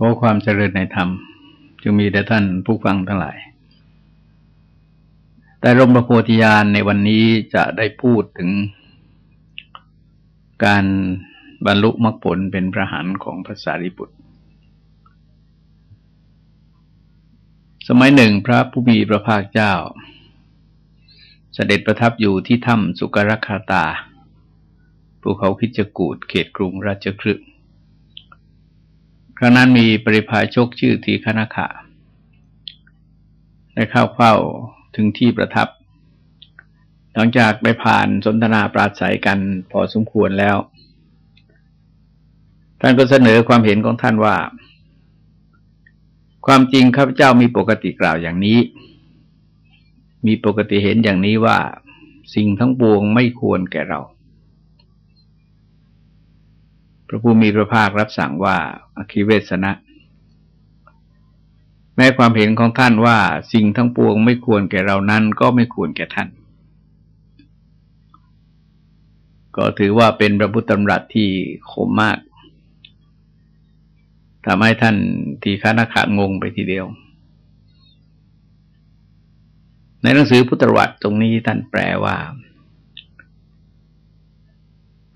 ขอความเจริญในธรรมจึงมีแต่ท่านผู้ฟังทั้งหลาย แต่รมประโพธิญาณในวันนี้จะได้พูดถึงการบรรลุมรรคผลเป็นพระหันของพระสารีบุตร สมัยหนึ่งพระผู้มีพระภาคเจ้า เสด็จประทับอยู่ที่ถ้ำสุกรคาตาภูเขาคิจกูดเขตกรุงราชครึก ครั้งนั้นมีปริพาชกชื่อทีคณขะได้เข้าเฝ้าถึงที่ประทับ หลังจากได้ผ่านสนทนาปราศัยกันพอสมควรแล้ว ท่านก็เสนอความเห็นของท่านว่า ความจริงข้าพเจ้ามีปกติกล่าวอย่างนี้ มีปกติเห็นอย่างนี้ว่า สิ่งทั้งปวงไม่ควรแก่เรา พระผู้มีพระภาครับสั่งว่าอคิเวสนะแม้ความเห็นของท่านว่าสิ่งทั้งปวงไม่ควรแก่เรานั้นก็ไม่ควรแก่ท่าน ก็ถือว่าเป็นพระพุทธธรรมรัตที่คมมากทำให้ท่านทีฆานาขางงไปทีเดียว ในหนังสือพุทธวัตรตรงนี้ท่านแปลว่า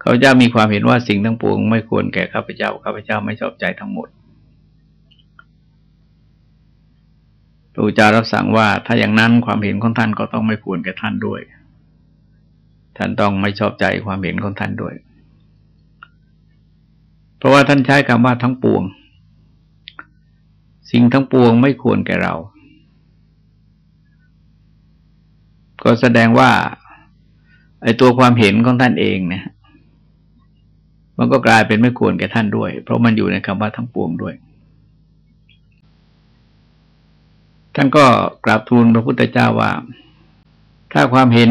ขาจะมีความเห็นว่าสิ่งทั้งปวงไม่ควรแก่ข้าพเจ้าข้าพเจ้าไม่ชอบใจทั้งหมดพระอุจารับสั่งว่าถ้าอย่างนั้นความเห็นของท่านก็ต้องไม่ควรแก่ท่านด้วย ท่านต้องไม่ชอบใจความเห็นของท่านด้วย เพราะว่าท่านใช้คำว่าทั้งปวง สิ่งทั้งปวงไม่ควรแก่เรา ก็แสดงว่าไอ้ตัวความเห็นของท่านเองเนี่ย มันก็กลายเป็นไม่ควรแก่ท่านด้วย เพราะมันอยู่ในคำว่าทั้งปวงด้วย ท่านก็กราบทูลพระพุทธเจ้าว่า ถ้าความเห็น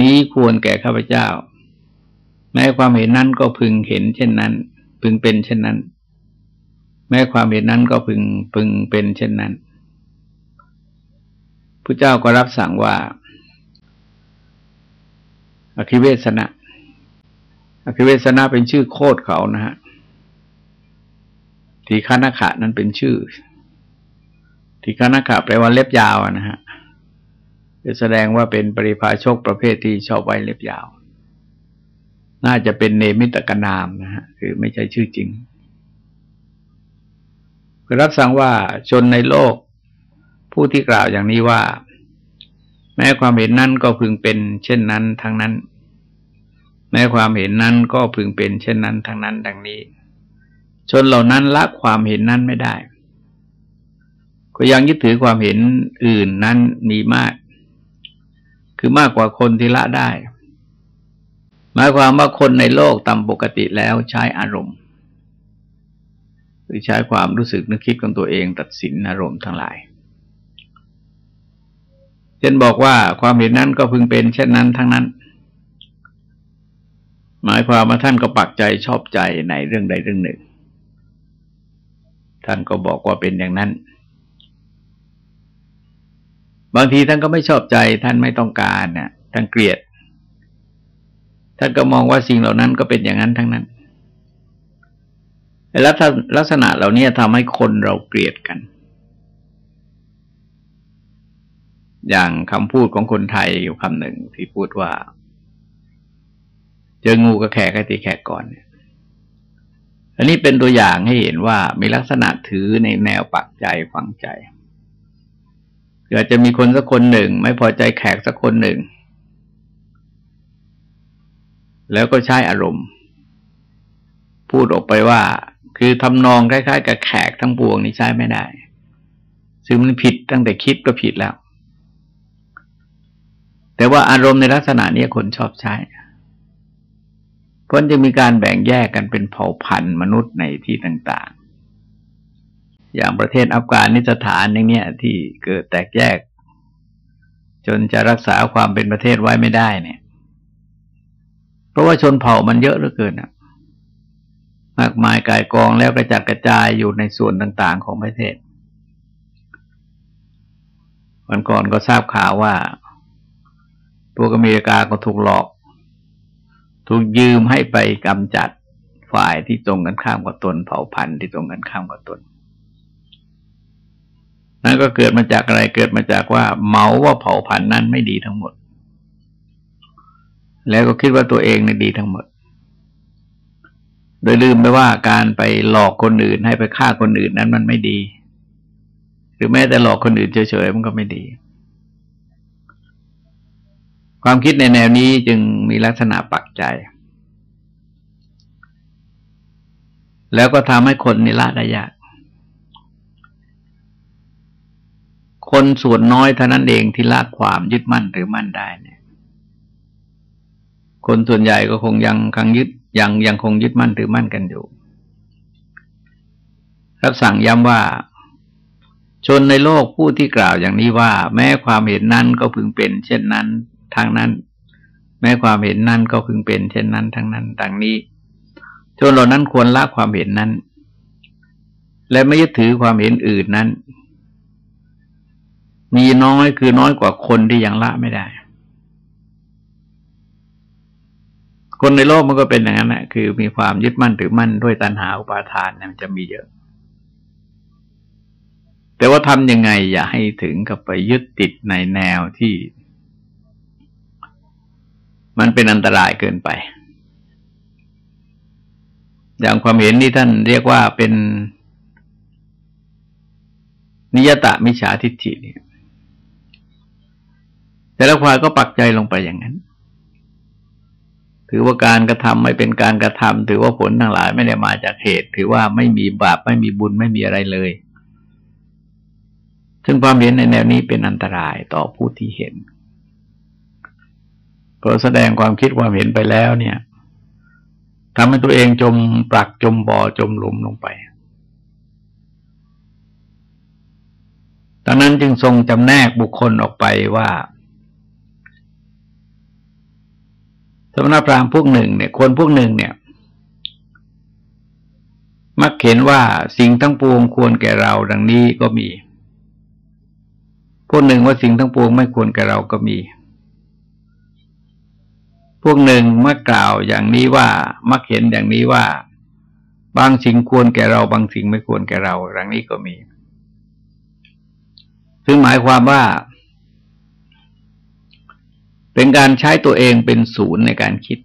นี้ควรแก่ข้าพเจ้า แม้ความเห็นนั้นก็พึงเห็นเช่นนั้น พึงเป็นเช่นนั้น แม้ความเห็นนั้นก็พึงพึงเป็นเช่นนั้นพระเจ้าก็รับสั่งว่าอคิเวสนะ อคิเวสนาเป็นชื่อโคดเขานะฮะทีฆานาขะนั้นเป็นชื่อ ทีฆานาขะแปลว่าเล็บยาวนะฮะจะแสดงว่าเป็นปริพาชกประเภทที่ชอบไว้เล็บยาว น่าจะเป็นเนมิตกนามนะฮะคือไม่ใช่ชื่อจริงรับสั่งว่าชนในโลก ผู้ที่กล่าวอย่างนี้ว่า แม้ความเห็นนั้นก็พึงเป็น เช่นนั้นทั้งนั้น แม้ความเห็นนั้นก็พึงเป็นเช่นนั้นทั้งนั้นดังนี้ ชนเหล่านั้นละความเห็นนั้นไม่ได้ ก็ยังยึดถือความเห็นอื่นนั้นมีมาก คือมากกว่าคนที่ละได้ หมายความว่าคนในโลกตามปกติแล้วใช้อารมณ์ หรือใช้ความรู้สึกนึกคิดของตัวเองตัดสินอารมณ์ทั้งหลายเช่นบอกว่าความเห็นนั้นก็พึงเป็นเช่นนั้นทั้งนั้น หมายความว่าท่านก็ปักใจชอบใจในเรื่องใดเรื่องหนึ่ง ท่านก็บอกว่าเป็นอย่างนั้น บางทีท่านก็ไม่ชอบใจ ท่านไม่ต้องการเนี่ยท่านเกลียด ท่านก็มองว่าสิ่งเหล่านั้นก็เป็นอย่างนั้นทั้งนั้นแลักษณะเหล่านี้ทำให้คนเราเกลียดกัน อย่างคำพูดของคนไทยอยู่คำหนึ่งที่พูดว่า เจองูก็แขกก็ตีแขกก่อนเนี่ยอันนี้เป็นตัวอย่างให้เห็นว่ามีลักษณะถือในแนวปักใจฝังใจเกิดจะมีคนสักคนหนึ่ง ไม่พอใจแขกสักคนหนึ่ง แล้วก็ใช้อารมณ์ พูดออกไปว่า คือทำนองคล้ายๆ กับแขกทั้งปวงนี่ใช้ไม่ได้ ซึ่งมันผิดตั้งแต่คิดก็ผิดแล้ว แต่ว่าอารมณ์ในลักษณะนี้คนชอบใช้ พราะจะมีการแบ่งแยกกันเป็นเผ่าพันธุ์มนุษย์ในที่ต่าง ๆ อย่างประเทศอัฟกานิสถานอย่างเนี้ยที่เกิดแตกแยก จนจะรักษาความเป็นประเทศไว้ไม่ได้เนี่ย เพราะว่าชนเผ่ามันเยอะเหลือเกินอะมากมายกายกองแล้วกระจัดกระจายอยู่ในส่วนต่าง ๆ ของประเทศวันก่อนก็ทราบข่าวว่าพวกอเมริกาก็ถูกหลอก ถูกยืมให้ไปกำจัดฝ่ายที่ตรงกันข้ามกับตน เผ่าพันธุ์ที่ตรงกันข้ามกับตน นั่นก็เกิดมาจากอะไรเกิดมาจากว่าเมาว่าเผ่าพันธุ์นั้นไม่ดีทั้งหมด แล้วก็คิดว่าตัวเองนี่ดีทั้งหมด โดยลืมไปว่าการไปหลอกคนอื่นให้ไปฆ่าคนอื่นนั้นมันไม่ดี หรือแม้แต่หลอกคนอื่นเฉยๆมันก็ไม่ดี ความคิดในแนวนี้จึงมีลักษณะปักใจ แล้วก็ทำให้คนนิละได้ยากคนส่วนน้อยเท่านั้นเองที่ละความยึดมั่นหรือมั่นได้เนี่ย คนส่วนใหญ่ก็คงยังคังยึดยังยังคงยึดมั่นหรือมั่นกันอยู่รับสั่งย้ำว่า ชนในโลกผู้ที่กล่าวอย่างนี้ว่า แม้ความเห็นนั้นก็พึงเป็น เช่นนั้น ทางนั้น แม้ความเห็นนั้นก็พึงเป็น เช่นนั้นทางนั้นดังนี้ชนเหล่านั้นควรละความเห็นนั้น และไม่ยึดถือความเห็นอื่นนั้น มีน้อยคือน้อยกว่าคนที่ยังละไม่ได้ คนในโลกมันก็เป็นอย่างนั้นแหละคือมีความยึดมั่นถือมั่นด้วยตัณหาอุปาทานมันจะมีเยอะแต่ว่าทำยังไงอย่าให้ถึงกับไปยึดติดในแนวที่ มันเป็นอันตรายเกินไป อย่างความเห็นที่ท่านเรียกว่าเป็นนิยตะมิจฉาทิฏฐิเนี่ย แต่ละควายก็ปักใจลงไปอย่างนั้น ถือว่าการกระทำไม่เป็นการกระทำถือว่าผลทั้งหลายไม่ได้มาจากเหตุ ถือว่าไม่มีบาปไม่มีบุญไม่มีอะไรเลย ซึ่งความเห็นในแนวนี้เป็นอันตรายต่อผู้ที่เห็น เพราะแสดงความคิดความเห็นไปแล้วเนี่ยทำให้ตัวเองจมปลักจมบ่อจมหลุมลงไปดังนั้นจึงทรงจำแนกบุคคลออกไปว่า สมณพราหมณ์พวกหนึ่งเนี่ย คนพวกหนึ่งเนี่ย มักเห็นว่าสิ่งทั้งปวงควรแก่เราดังนี้ก็มี พวกหนึ่งว่าสิ่งทั้งปวงไม่ควรแก่เราก็มี พวกหนึ่งเมื่อกล่าวอย่างนี้ว่ามักเห็นอย่างนี้ว่า บางสิ่งควรแก่เรา บางสิ่งไม่ควรแก่เราดังนี้ก็มี ซึ่งหมายความว่า เป็นการใช้ตัวเองเป็นศูนย์ในการคิด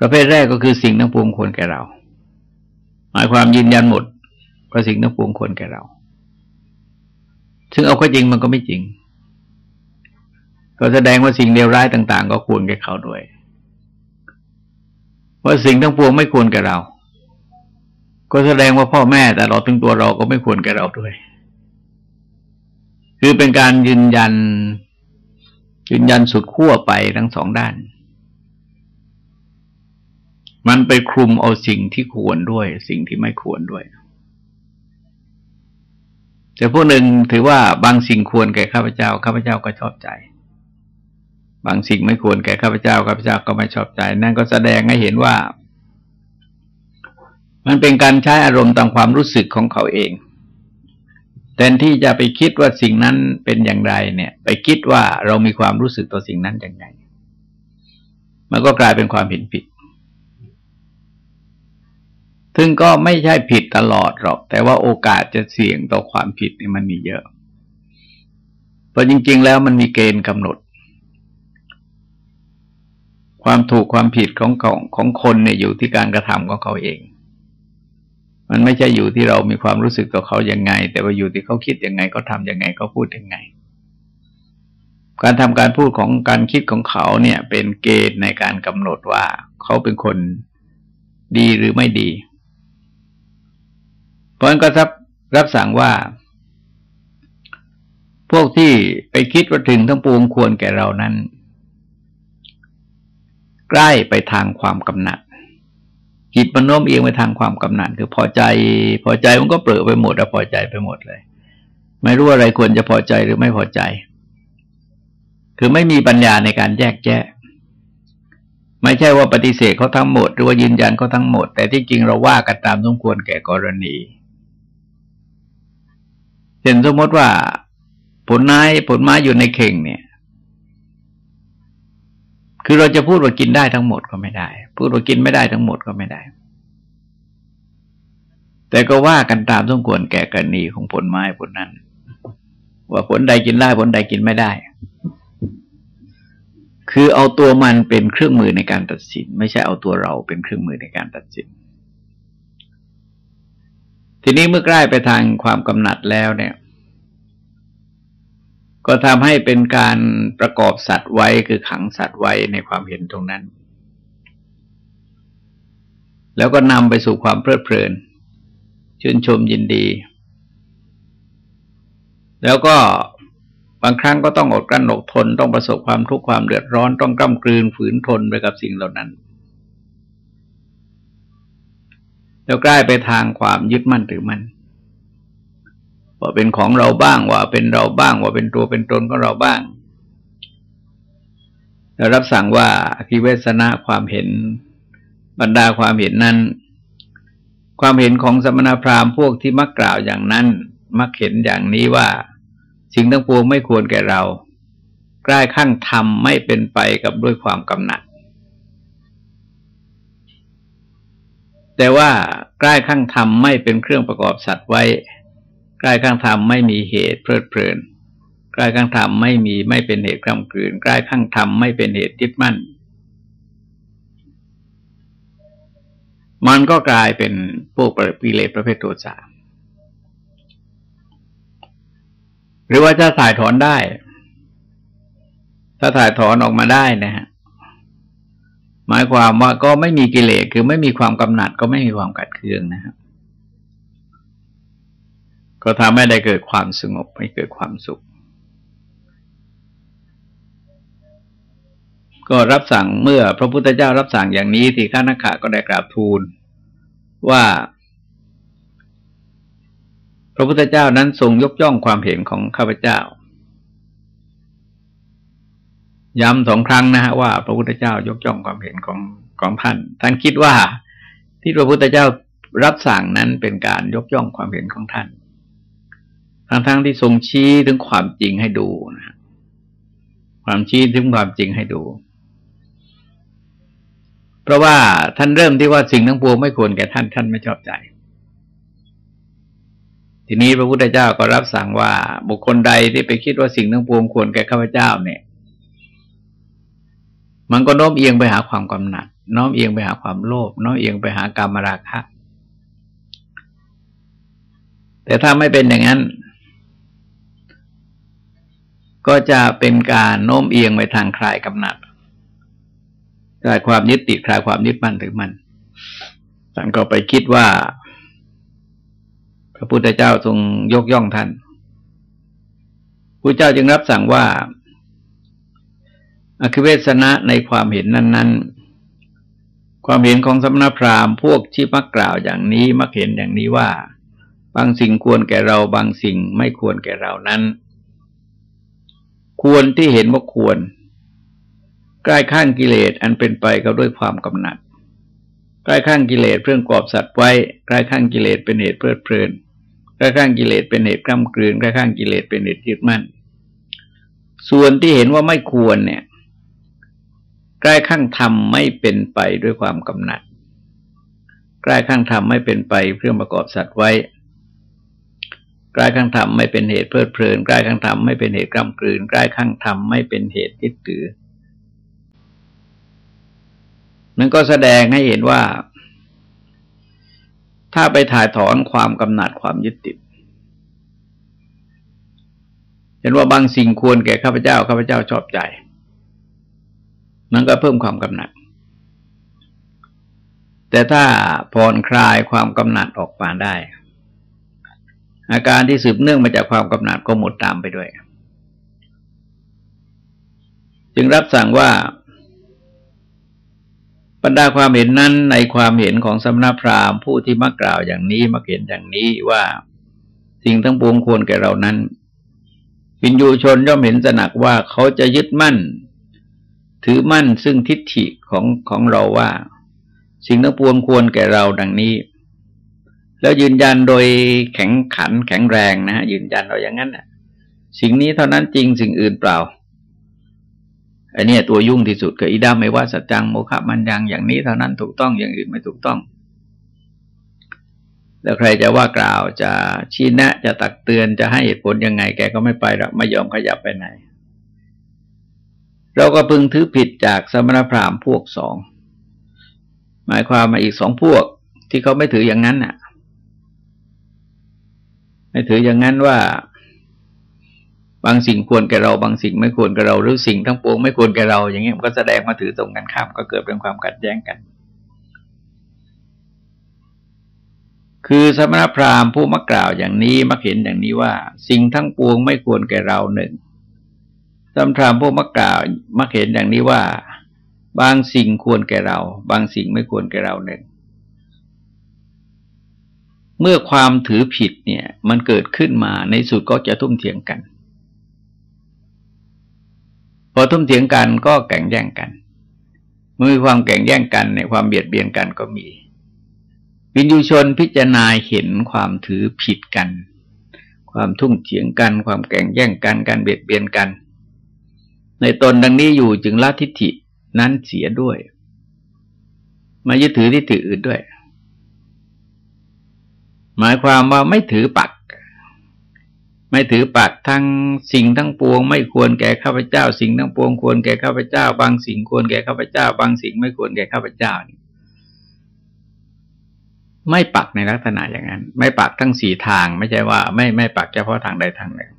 ประเภทแรกก็คือสิ่งทั้งปวงควรแก่เรา หมายความยืนยันหมดว่าสิ่งทั้งปวงควรแก่เรา ซึ่งเอาก็จริงมันก็ไม่จริง ก็แสดงว่าสิ่งเลวร้ายต่าง ๆ ก็ควรแก่เขาด้วยว่าสิ่งทั้งปวงไม่ควรแก่เรา ก็แสดงว่าพ่อแม่แต่เราถึงตัวเราก็ไม่ควรแก่เราด้วย คือเป็นการยืนยัน ยืนยันสุดขั้วไปทั้งสองด้าน มันไปคลุมเอาสิ่งที่ควรด้วย สิ่งที่ไม่ควรด้วยแต่พวกหนึ่งถือว่าบางสิ่งควรแก่ข้าพเจ้าข้าพเจ้าก็ชอบใจ บางสิ่งไม่ควรแก่ข้าพเจ้าข้าพเจ้าก็ไม่ชอบใจ นั่นก็แสดงให้เห็นว่า มันเป็นการใช้อารมณ์ตามความรู้สึกของเขาเองแทนที่จะไปคิดว่าสิ่งนั้นเป็นอย่างไรเนี่ย ไปคิดว่าเรามีความรู้สึกต่อสิ่งนั้นอย่างไรมันก็กลายเป็นความเห็นผิด ซึ่งก็ไม่ใช่ผิดตลอดหรอก แต่ว่าโอกาสจะเสี่ยงต่อความผิดนี่มันมีเยอะ เพราะจริง ๆ แล้วมันมีเกณฑ์กำหนด ความถูกความผิดของของของคนเนี่ยอยู่ที่การกระทำของเขาเอง มันไม่ใช่อยู่ที่เรามีความรู้สึกต่อเขาอย่างไง แต่ว่าอยู่ที่เขาคิดยังไงเขาทำยังไงเขาพูดยังไง การทำการพูดของการคิดของเขาเนี่ย เป็นเกณฑ์ในการกำหนดว่าเขาเป็นคนดีหรือไม่ดี เพราะนั้นก็รับรับสั่งว่า พวกที่ไปคิดว่าถึงทั้งปวงควรแก่เรานั้น ใกล้ไปทางความกำหนัด จิตมันโน้มเอียงไปทางความกำหนัด คือพอใจ พอใจมันก็เปลือไปหมดแล้วพอใจไปหมดเลย ไม่รู้อะไรควรจะพอใจหรือไม่พอใจ คือไม่มีปัญญาในการแยกแยะ ไม่ใช่ว่าปฏิเสธเขาทั้งหมด หรือว่ายืนยันเขาทั้งหมด แต่ที่จริงเราว่ากันตามสมควรแก่กรณีเช่นสมมติว่า ผลไม้ผลไม้อยู่ในเข่งเนี่ย คือเราจะพูดว่ากินได้ทั้งหมดก็ไม่ได้ พูดว่ากินไม่ได้ทั้งหมดก็ไม่ได้ แต่ก็ว่ากันตามสมควรแก่กรณีของผลไม้ผลนั้น ว่าผลใดกินได้ผลใดกินไม่ได้ คือเอาตัวมันเป็นเครื่องมือในการตัดสิน ไม่ใช่เอาตัวเราเป็นเครื่องมือในการตัดสิน ทีนี้เมื่อใกล้ไปทางความกำหนัดแล้วเนี่ย ก็ทำให้เป็นการประกอบสัตว์ไว้คือขังสัตว์ไว้ในความเห็นตรงนั้น แล้วก็นำไปสู่ความเพลิดเพลิน ชื่นชมยินดี แล้วก็บางครั้งก็ต้องอดกลั้นอดทนต้องประสบความทุกข์ความเดือดร้อนต้องกล้ำกลืนฝืนทนไปกับสิ่งเหล่านั้น แล้วกลายไปทางความยึดมั่นถือมั่น ว่าเป็นของเราบ้างว่าเป็นเราบ้างว่าเป็นตัวเป็นตนของเราบ้างแล้วรับสั่งว่าคิเวสนะความเห็นบรรดาความเห็นนั้น ความเห็นของสมณพราหมณ์พวกที่มักกล่าวอย่างนั้น มักเห็นอย่างนี้ว่าสิ่งทั้งปวงไม่ควรแก่เราใกล้ขั้งธรรมไม่เป็นไปกับด้วยความกำหนัด แต่ว่าใกล้ข้างธรรมไม่เป็นเครื่องประกอบสัตว์ไว้ ใกล้ข้างธรรมไม่มีเหตุเพลิดเพลินใกล้ข้างธรรมไม่มีไม่เป็นเหตุกำกืนใกล้ข้างธรรมไม่เป็นเหตุยึดมั่น มันก็กลายเป็นพวกปีเลสประเภทโทสะหรือว่าจะถ่ายถอนได้ ถ้าถ่ายถอนออกมาได้นะฮะหมายความว่าก็ไม่มีกิเลสคือไม่มีความกำหนัดก็ไม่มีความกัดเคืองนะครับ ก็ทำให้ได้เกิดความสงบให้เกิดความสุข ก็รับสั่งเมื่อพระพุทธเจ้ารับสั่งอย่างนี้ที่ข้านักขะก็ได้กราบทูลว่า พระพุทธเจ้านั้นทรงยกย่องความเห็นของข้าพเจ้า ย้ำสองครั้งนะฮะว่า พระพุทธเจ้ายกย่องความเห็นของของท่าน ท่านคิดว่าที่พระพุทธเจ้ารับสั่งนั้นเป็นการยกย่องความเห็นของท่าน ทั้งทั้งที่ทรงชี้ถึงความจริงให้ดูนะความชี้ถึงความจริงให้ดู เพราะว่าท่านเริ่มที่ว่าสิ่งทั้งปวงไม่ควรแก่ท่านท่านไม่ชอบใจ ทีนี้พระพุทธเจ้าก็รับสั่งว่า บุคคลใดที่ไปคิดว่าสิ่งทั้งปวงควรแก่ข้าพเจ้าเนี่ย มันก็โน้มเอียงไปหาความกำหนัดน้อมเอียงไปหาความโลภน้อมเอียงไปหากามราคะ แต่ถ้าไม่เป็นอย่างนั้น ก็จะเป็นการโน้มเอียงไปทางคลายกำหนัดคลายความยึดติดคลายความยึดมั่นถือมั่นท่านก็ไปคิดว่า พระพุทธเจ้าทรงยกย่องท่านพระเจ้าจึงรับสั่งว่าอคิเวสนะในความเห็นนั้น ๆ ความเห็นของสมณพราหมณ์พวกที่มักกล่าวอย่างนี้มักเห็นอย่างนี้ว่า บางสิ่งควรแก่เราบางสิ่งไม่ควรแก่เรานั้น ควรที่เห็นว่าควร ใกล้ข้างกิเลสอันเป็นไปก็ด้วยความกำหนัด ใกล้ข้างกิเลสเพื่อกอบสัตว์ไว้ ใกล้ข้างกิเลสเป็นเหตุเพลิดเพลิน ใกล้ข้างกิเลสเป็นเหตุกล้ำกลืน ใกล้ข้างกิเลสเป็นเหตุยึดมั่น ส่วนที่เห็นว่าไม่ควรเนี่ย ใกล้ข้างธรรมไม่เป็นไปด้วยความกำหนัด ใกล้ข้างธรรมไม่เป็นไปเพื่อประกอบสัตว์ไว้ กล้ข้างธรรมไม่เป็นเหตุเพลิดเพลินใกล้ข้างธรรมไม่เป็นเหตุกล้ำกลืนใกล้ข้างธรรมไม่เป็นเหตุยึดถือมันก็แสดงให้เห็นว่า ถ้าไปถ่ายถอนความกำหนัดความยึดติดเห็นว่าบางสิ่งควรแก่ข้าพเจ้าข้าพเจ้าชอบใจ มันก็เพิ่มความกำหนัด แต่ถ้าผ่อนคลายความกำหนัดออกมาได้ อาการที่สืบเนื่องมาจากความกำหนัดก็หมดตามไปด้วย จึงรับสั่งว่าบรรดาความเห็นนั้นในความเห็นของสมณพราหมณ์ผู้ที่มักกล่าวอย่างนี้มักเห็นอย่างนี้ว่าสิ่งทั้งปวงควรแก่เรานั้นวินยูชนย่อมเห็นสนักว่าเขาจะยึดมั่น ถือมั่นซึ่งทิฏฐิของของเราว่า สิ่งทั้งปวงควรแก่เราดังนี้ แล้วยืนยันโดยแข็งขันแข็งแรงนะฮะยืนยันเราอย่างนั้นนะสิ่งนี้เท่านั้นจริงสิ่งอื่นเปล่าอันนี้ตัวยุ่งที่สุดคืออิดาไม่ว่าสัจจังโมฆะมันยังอย่างนี้เท่านั้นถูกต้องอย่างอื่นไม่ถูกต้อง แล้วใครจะว่ากล่าวจะชี้แนะ จะตักเตือนจะให้เหตุผลยังไง แกก็ไม่ไปหรอกไม่ยอมขยับไปไหน เราก็พึงถือผิดจากสมณพราหมณ์พวกสองหมายความมาอีกสองพวกที่เขาไม่ถืออย่างนั้นน่ะ ไม่ถืออย่างนั้นว่า บางสิ่งควรแก่เรา บางสิ่งไม่ควรแก่เราหรือสิ่งทั้งปวงไม่ควรแก่เรา อย่างเงี้ยมันก็แสดงมาถือตรงกันข้ามก็เกิดเป็นความขัดแย้งกัน คือสมณพราหมณ์ผู้มักกล่าวอย่างนี้มักเห็นอย่างนี้ว่า สิ่งทั้งปวงไม่ควรแก่เราหนึ่งสมณพราหมณ์ผู้มักกล่าว มักเห็นอย่างนี้ว่า บางสิ่งควรแก่เรา บางสิ่งไม่ควรแก่เราหนึ่ง เมื่อความถือผิดเนี่ย มันเกิดขึ้นมาในสุดก็จะทุ่มเถียงกัน พอทุ่มเถียงกันก็แข่งแย่งกัน เมื่อมีความแข่งแย่งกันในความเบียดเบียนกันก็มีวินยูชนพิจารณาเห็นความถือผิดกัน ความทุ่งเถียงกัน ความแก่งแย่งกันการเบียดเบียนกัน ในตนดังนี้อยู่จึงละทิฏฐินั้นเสียด้วย มายึดถือทิฏฐิอื่นด้วย หมายความว่าไม่ถือปัก ไม่ถือปักทั้งสิ่งทั้งปวง ไม่ควรแก่ข้าพเจ้า สิ่งทั้งปวงควรแก่ข้าพเจ้า บางสิ่งควรแก่ข้าพเจ้า บางสิ่งไม่ควรแก่ข้าพเจ้านี่ไม่ปักในลักษณะอย่างนั้น ไม่ปักทั้งสี่ทาง ไม่ใช่ว่า ไม่ไม่ปักเฉพาะทางใดทางหนึ่ง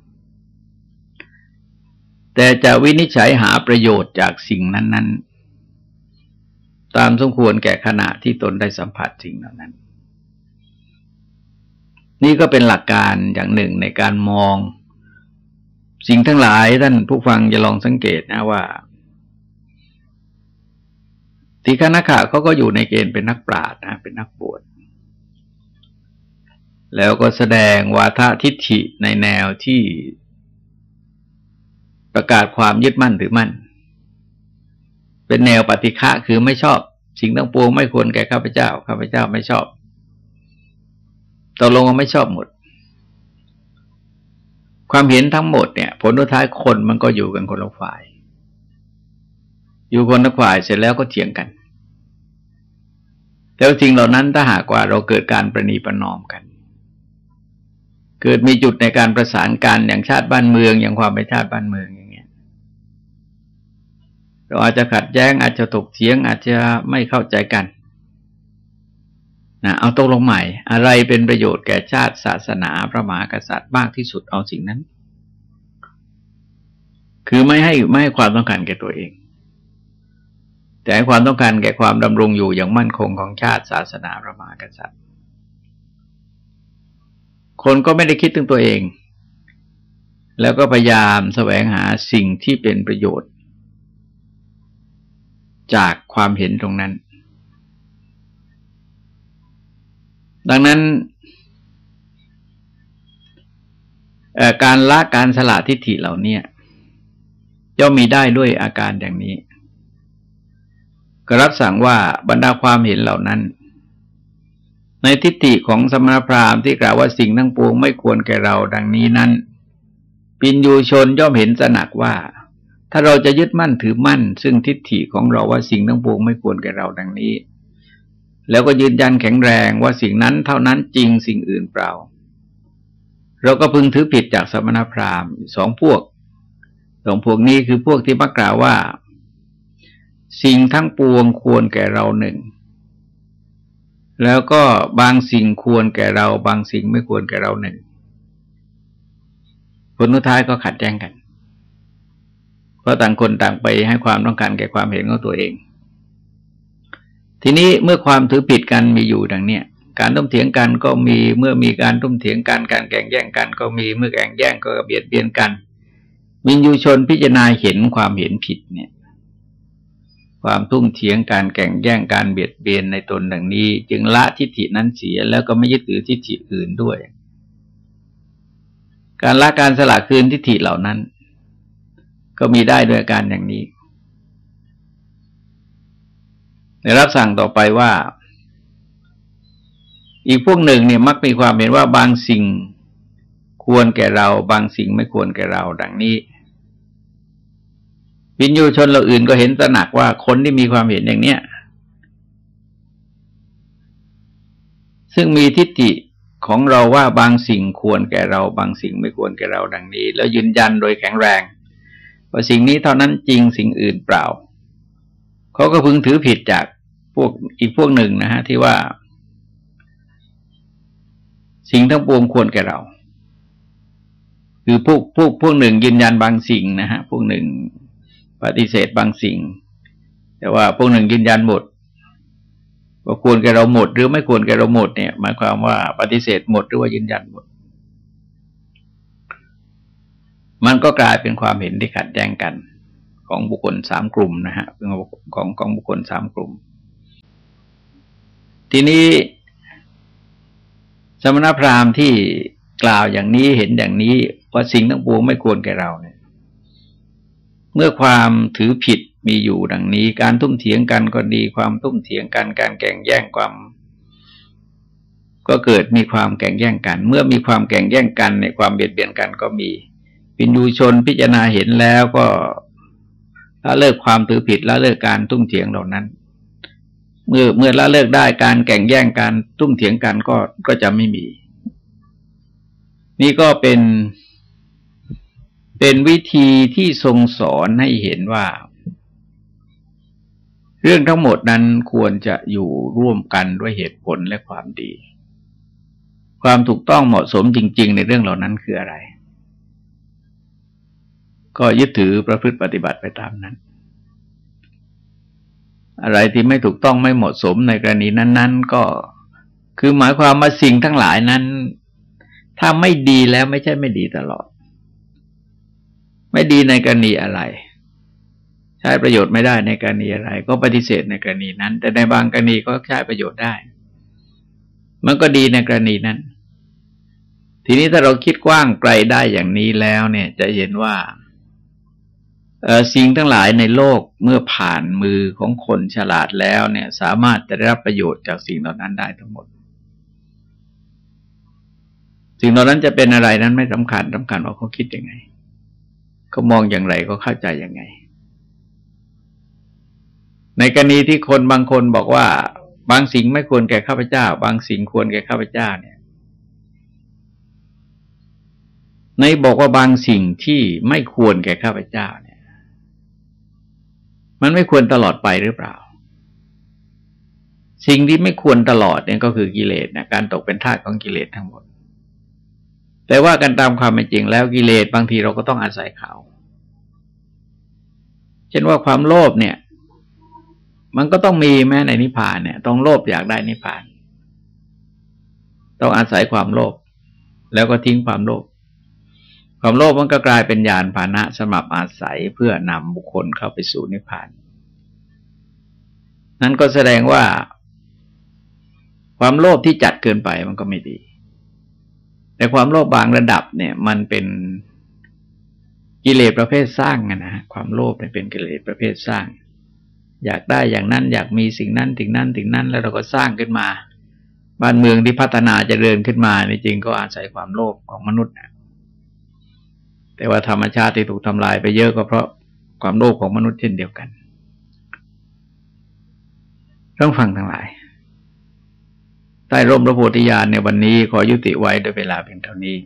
แต่จะวินิจฉัยหาประโยชน์จากสิ่งนั้น ๆ ตามสมควรแก่ขณะที่ตนได้สัมผัสสิ่งเหล่านั้น นี่ก็เป็นหลักการอย่างหนึ่งในการมอง สิ่งทั้งหลายท่านผู้ฟังจะลองสังเกตนะว่าทีฆนาคาเขาก็อยู่ในเกณฑ์เป็นนักปราชญ์นะเป็นนักบวชแล้วก็แสดงวาททิฏฐิในแนวที่ประกาศความยึดมั่นถือมั่น เป็นแนวปฏิฆะคือไม่ชอบ สิ่งทั้งปวงไม่ควรแก่ข้าพเจ้าข้าพเจ้าไม่ชอบ ตกลงว่าไม่ชอบหมด ความเห็นทั้งหมดเนี่ย ผลท้ายคนมันก็อยู่กันคนละฝ่าย อยู่คนละฝ่ายเสร็จแล้วก็เถียงกัน แล้วสิ่งเหล่านั้นถ้าหากว่าเราเกิดการประนีประนอมกัน เกิดมีจุดในการประสานกันอย่างชาติบ้านเมือง อย่างความเป็นชาติบ้านเมืองอย่างเงี้ย เราอาจจะขัดแย้งอาจจะตกเถียงอาจจะไม่เข้าใจกัน นะเอาตกลงใหม่ อะไรเป็นประโยชน์แก่ชาติศาสนาพระมหากษัตริย์มากที่สุดเอาสิ่งนั้น คือไม่ให้ไม่ให้ความต้องการแก่ตัวเอง แต่ความต้องการแก่ความดำรงอยู่อย่างมั่นคงของชาติศาสนาพระมหากษัตริย์ คนก็ไม่ได้คิดถึงตัวเอง แล้วก็พยายามแสวงหาสิ่งที่เป็นประโยชน์ จากความเห็นตรงนั้น ดังนั้นการละการสละทิฏฐิเหล่านี้ย่อมมีได้ด้วยอาการอย่างนี้ก็รับสั่งว่าบรรดาความเห็นเหล่านั้น ในทิฏฐิของสมณพราหมณ์ที่กล่าวว่าสิ่งทั้งปวงไม่ควรแก่เราดังนี้นั้น ปิญญูชนย่อมเห็นสนักว่า ถ้าเราจะยึดมั่นถือมั่น ซึ่งทิฏฐิของเราว่าสิ่งทั้งปวงไม่ควรแก่เราดังนี้ แล้วก็ยืนยันแข็งแรงว่าสิ่งนั้นเท่านั้นจริงสิ่งอื่นเปล่า เราก็พึงถือผิดจากสมณพราหมณ์สองพวกสองพวกนี้คือพวกที่มักกล่าวว่า สิ่งทั้งปวงควรแก่เราหนึ่ง แล้วก็บางสิ่งควรแก่เรา บางสิ่งไม่ควรแก่เราหนึ่งผลท้ายก็ขัดแย้งกัน เพราะต่างคนต่างไปให้ความต้องการแก่ความเห็นของตัวเอง ทีนี้เมื่อความถือผิดกันมีอยู่ดังเนี้ยการต้มเถียงกันก็มีเมื่อมีการต้มเถียงกันการแข่งแย่งกัน ก็มีเมื่อแข่งแย่งก็เบียดเบียนกันมินยูชนพิจารณาเห็นความเห็นผิดเนี่ย ความทุ่งเถียงการแข่งแย่งการเบียดเบียนในตนดังนี้ จึงละทิฏฐินั้นเสียแล้วก็ไม่ยึดถือทิฏฐิอื่นด้วย การละการสละคืนทิฏฐิเหล่านั้น ก็มีได้ด้วยการอย่างนี้ ในรับสั่งต่อไปว่า อีกพวกหนึ่งเนี่ยมักมีความเห็นว่าบางสิ่งควรแก่เรา บางสิ่งไม่ควรแก่เรา ดังนี้วินยูชนเราอื่นก็เห็นตระหนักว่าคนที่มีความเห็นอย่างเนี้ยซึ่งมีทิฏฐิของเราว่าบางสิ่งควรแก่เรา บางสิ่งไม่ควรแก่เราดังนี้ แล้วยืนยันโดยแข็งแรง ว่าสิ่งนี้เท่านั้นจริงสิ่งอื่นเปล่า เขาก็พึงถือผิดจาก วกอีกพวกหนึ่งนะฮะที่ว่า สิ่งทั้งปวงควรแก่เรา คือพวกพวกพวกหนึ่งยืนยันบางสิ่งนะฮะพวกหนึ่งปฏิเสธบางสิ่ง แต่ว่าพวกหนึ่งยืนยันหมดว่าควรแก่เราหมด หรือไม่ควรแก่เราหมดเนี่ยหมายความว่าปฏิเสธหมดหรือว่ายืนยันหมด มันก็กลายเป็นความเห็นที่ขัดแย้งกันของบุคคลสามกลุ่มนะฮะของของบุคคลสามกลุ่ม ทีนี้ สมณพราหมณ์ที่กล่าวอย่างนี้เห็นอย่างนี้ว่าสิ่งทั้งปวงไม่ควรแก่เราเนี่ย เมื่อความถือผิดมีอยู่ดังนี้ การทุ่มเถียงกันก็ดีความทุ่มเถียงกัน การแข่งแย่งความ ก็เกิดมีความแข่งแย่งกัน เมื่อมีความแข่งแย่งกันในความเบียดเบียนกันก็มีปินยูชนพิจารณาเห็นแล้วก็ละเลิกความถือผิดละเลิกการทุ่มเถียงเหล่านั้น เมื่อเมื่อละเลิกได้การแข่งแย่งการทุ่มเถียงกันก็ก็จะไม่มี นี่ก็เป็นเป็นวิธีที่ทรงสอนให้เห็นว่า เรื่องทั้งหมดนั้นควรจะอยู่ร่วมกันด้วยเหตุผลและความดี ความถูกต้องเหมาะสมจริง ๆ ในเรื่องเหล่านั้นคืออะไร ก็ยึดถือประพฤติปฏิบัติไปตามนั้น อะไรที่ไม่ถูกต้องไม่เหมาะสมในกรณีนั้น ๆ ก็คือหมายความว่าสิ่งทั้งหลายนั้น ถ้าไม่ดีแล้วไม่ใช่ไม่ดีตลอด ไม่ดีในกรณีอะไร ใช้ประโยชน์ไม่ได้ในกรณีอะไร ก็ปฏิเสธในกรณีนั้น แต่ในบางกรณีก็ใช้ประโยชน์ได้ มันก็ดีในกรณีนั้น ทีนี้ถ้าเราคิดกว้างไกลได้อย่างนี้แล้วเนี่ย จะเห็นว่า สิ่งทั้งหลายในโลกเมื่อผ่านมือของคนฉลาดแล้วเนี่ย สามารถจะได้รับประโยชน์จากสิ่งเหล่านั้นได้ทั้งหมด สิ่งเหล่านั้นจะเป็นอะไรนั้นไม่สำคัญสำคัญว่าเขาคิดยังไงเขามองอย่างไรก็เข้าใจยังไง ในกรณีที่คนบางคนบอกว่า บางสิ่งไม่ควรแก่ข้าพเจ้า บางสิ่งควรแก่ข้าพเจ้าเนี่ยในบอกว่าบางสิ่งที่ไม่ควรแก่ข้าพเจ้าเมันไม่ควรตลอดไปหรือเปล่า สิ่งที่ไม่ควรตลอดเนี่ยก็คือกิเลสนะการตกเป็นทาสของกิเลสทั้งหมด แต่ว่ากันตามความเป็นจริงแล้วกิเลสบางทีเราก็ต้องอาศัยเขา เช่นว่าความโลภเนี่ย มันก็ต้องมีแม้ในนิพพานเนี่ย ต้องโลภอยากได้นิพพาน ต้องอาศัยความโลภแล้วก็ทิ้งความโลภ ความโลภมันก็กลายเป็นญาณภานะสำหรับอาศัยเพื่อนำบุคคลเข้าไปสู่นิพพาน นั้นก็แสดงว่า ความโลภที่จัดเกินไปมันก็ไม่ดี แต่ความโลภบางระดับเนี่ย มันเป็นกิเลสประเภทสร้างนะ ความโลภเนี่ยเป็นกิเลสประเภทสร้าง อยากได้อย่างนั้น อยากมีสิ่งนั้นสิ่งนั้นสิ่งนั้น แล้วเราก็สร้างขึ้นมา บ้านเมืองที่พัฒนาจเจริญขึ้นมาในจริงก็อาศัยความโลภของมนุษย์ แต่ว่าธรรมชาติที่ถูกทำลายไปเยอะก็เพราะความโลภของมนุษย์เช่นเดียวกันต้องฟังทั้งหลาย ใต้ร่มพระโพธิญาณในวันนี้ขอยุติไว้ด้วยเวลาเพียงเท่านี้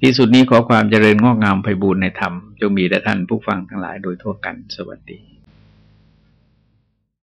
ที่สุดนี้ขอความเจริญงอกงามไพบูรณ์ในธรรมจงมีแด่ท่านผู้ฟังทั้งหลายโดยทั่วกันสวัสดี